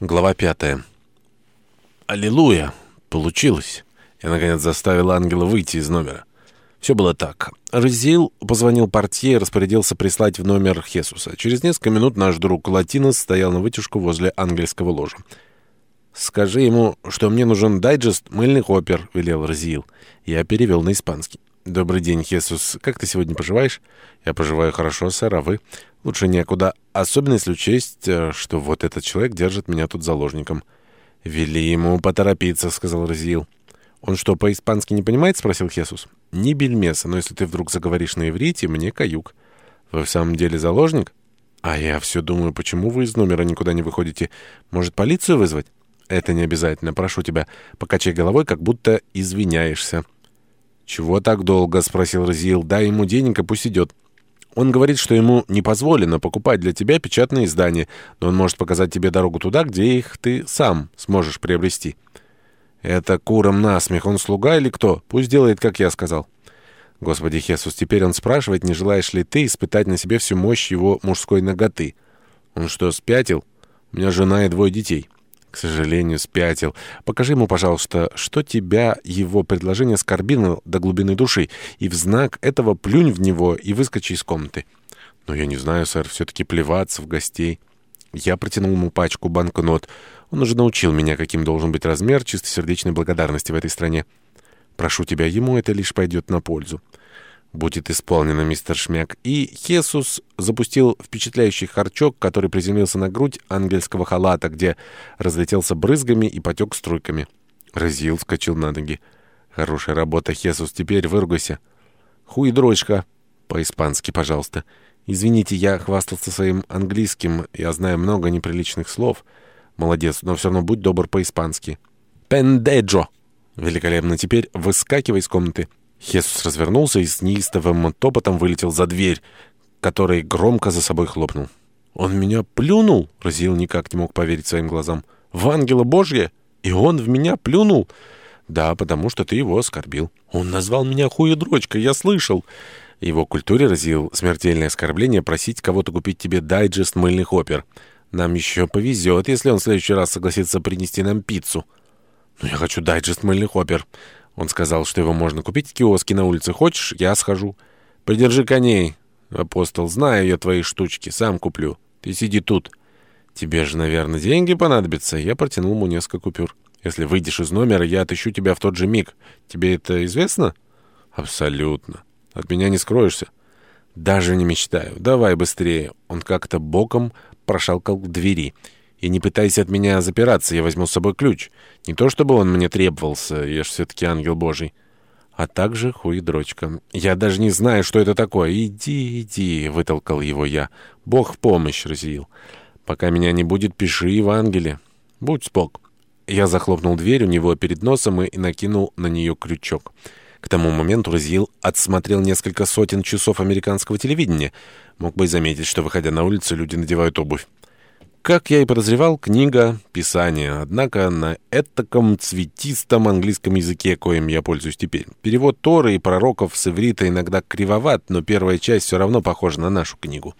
Глава пятая. Аллилуйя! Получилось! Я, наконец, заставил ангела выйти из номера. Все было так. Розил позвонил портье и распорядился прислать в номер Хесуса. Через несколько минут наш друг Латинос стоял на вытяжку возле ангельского ложа. «Скажи ему, что мне нужен дайджест мыльных опер», — велел Розил. Я перевел на испанский. «Добрый день, Хесус. Как ты сегодня поживаешь?» «Я поживаю хорошо, сэр, а вы?» «Лучше некуда. Особенно если учесть, э, что вот этот человек держит меня тут заложником». «Вели ему поторопиться», — сказал Розиил. «Он что, по-испански не понимает?» — спросил Хесус. «Не бельмеса, но если ты вдруг заговоришь на иврите, мне каюк». «Вы в самом деле заложник?» «А я все думаю, почему вы из номера никуда не выходите? Может, полицию вызвать?» «Это не обязательно. Прошу тебя, покачай головой, как будто извиняешься». «Чего так долго?» — спросил Разиил. «Дай ему денег, и пусть идет». Он говорит, что ему не позволено покупать для тебя печатные издания, но он может показать тебе дорогу туда, где их ты сам сможешь приобрести. Это куром насмех. Он слуга или кто? Пусть делает, как я сказал. Господи Хесус, теперь он спрашивает, не желаешь ли ты испытать на себе всю мощь его мужской ноготы. Он что, спятил? У меня жена и двое детей к сожалению, спятил. Покажи ему, пожалуйста, что тебя его предложение оскорбило до глубины души, и в знак этого плюнь в него и выскочи из комнаты. Но я не знаю, сэр, все-таки плеваться в гостей. Я протянул ему пачку банкнот. Он уже научил меня, каким должен быть размер чистосердечной благодарности в этой стране. Прошу тебя, ему это лишь пойдет на пользу. «Будет исполнено, мистер Шмяк». И Хесус запустил впечатляющий харчок, который приземлился на грудь ангельского халата, где разлетелся брызгами и потек струйками. Разил вскочил на ноги. «Хорошая работа, Хесус, теперь выругайся». «Хуй дрочка». По-испански, пожалуйста. «Извините, я хвастался своим английским, я знаю много неприличных слов». «Молодец, но все равно будь добр по-испански». «Пендеджо». «Великолепно, теперь выскакивай из комнаты». Хесус развернулся и с неистовым топотом вылетел за дверь, который громко за собой хлопнул. «Он меня плюнул!» — Розил никак не мог поверить своим глазам. «В ангела Божье! И он в меня плюнул!» «Да, потому что ты его оскорбил. Он назвал меня хуедрочкой, я слышал!» Его культуре разил смертельное оскорбление просить кого-то купить тебе дайджест мыльных опер. Нам еще повезет, если он в следующий раз согласится принести нам пиццу. «Но я хочу дайджест мыльных опер!» Он сказал, что его можно купить в киоске на улице. Хочешь, я схожу. Придержи коней, апостол. Знаю я твои штучки, сам куплю. Ты сиди тут. Тебе же, наверное, деньги понадобятся. Я протянул ему несколько купюр. Если выйдешь из номера, я отыщу тебя в тот же миг. Тебе это известно? Абсолютно. От меня не скроешься. Даже не мечтаю. Давай быстрее. Он как-то боком прошалкал к двери. И не пытайся от меня запираться, я возьму с собой ключ. Не то чтобы он мне требовался, я ж все-таки ангел божий. А также хуедрочка. Я даже не знаю, что это такое. Иди, иди, вытолкал его я. Бог в помощь разъявил. Пока меня не будет, пиши Евангелие. Будь спок. Я захлопнул дверь у него перед носом и накинул на нее крючок. К тому моменту Розиил отсмотрел несколько сотен часов американского телевидения. Мог бы и заметить, что, выходя на улицу, люди надевают обувь. Как я и подозревал, книга — Писание, однако на этаком цветистом английском языке, коим я пользуюсь теперь. Перевод Торы и пророков с иврита иногда кривоват, но первая часть все равно похожа на нашу книгу.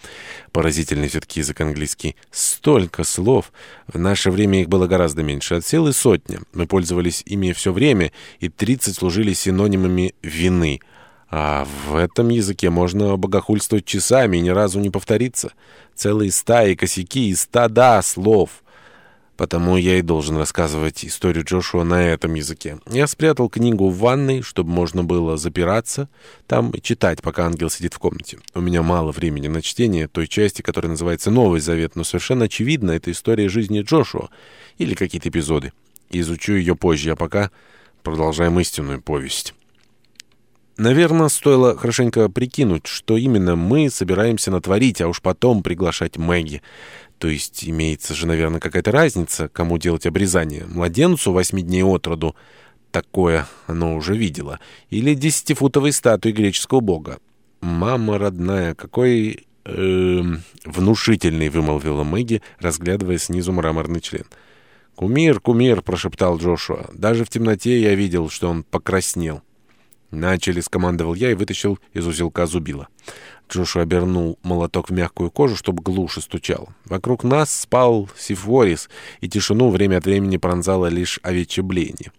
Поразительный все-таки язык английский. Столько слов! В наше время их было гораздо меньше, от силы сотня. Мы пользовались ими все время, и тридцать служили синонимами «вины». А в этом языке можно богохульствовать часами и ни разу не повториться. Целые стаи, косяки и стада слов. Потому я и должен рассказывать историю Джошуа на этом языке. Я спрятал книгу в ванной, чтобы можно было запираться там и читать, пока ангел сидит в комнате. У меня мало времени на чтение той части, которая называется «Новый Завет», но совершенно очевидно, это история жизни Джошуа или какие-то эпизоды. Изучу ее позже, а пока продолжаем истинную повесть». Наверное, стоило хорошенько прикинуть, что именно мы собираемся натворить, а уж потом приглашать Мэгги. То есть имеется же, наверное, какая-то разница, кому делать обрезание. Младенцу восьми дней от роду такое оно уже видела. Или десятифутовой статуи греческого бога. «Мама родная, какой э, внушительный», — вымолвила Мэгги, разглядывая снизу мраморный член. «Кумир, кумир», — прошептал Джошуа. «Даже в темноте я видел, что он покраснел». «Начали», — скомандовал я и вытащил из узелка зубила. Джошу обернул молоток в мягкую кожу, чтобы глуше стучал. Вокруг нас спал Сифорис, и тишину время от времени пронзало лишь овечье блеяние.